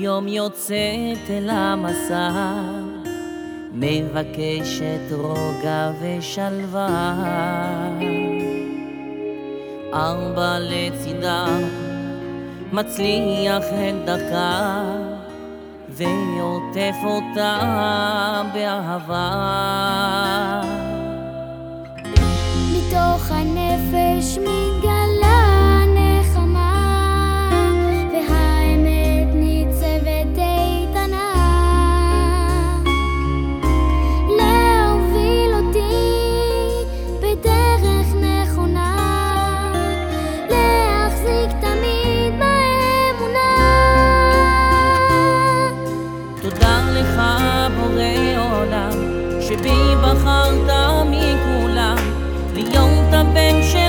יום יוצאת אל המסע, מבקשת רוגע ושלווה. ארבע לצידה, מצליח את דרכה, ועוטף אותה באהבה. מתוך הנפש מתגלה שבי בחרת מכולם להיות הבן שלך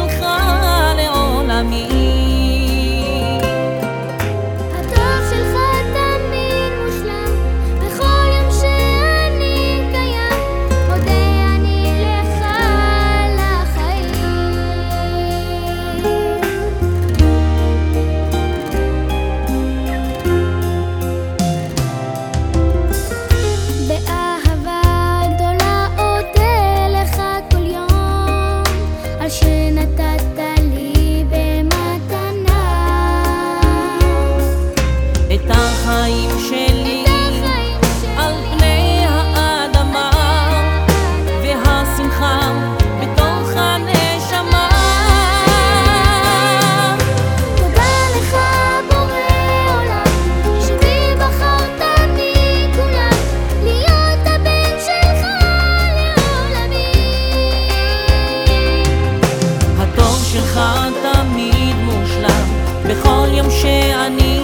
שאני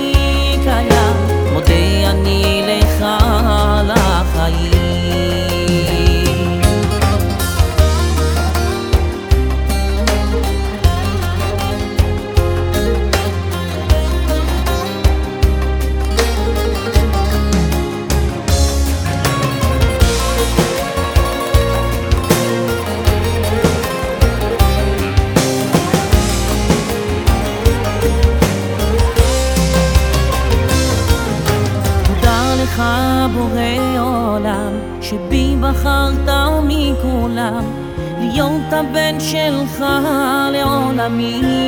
לך בורא עולם, שבי בחרת מכולם, להיות הבן שלך לעולמי.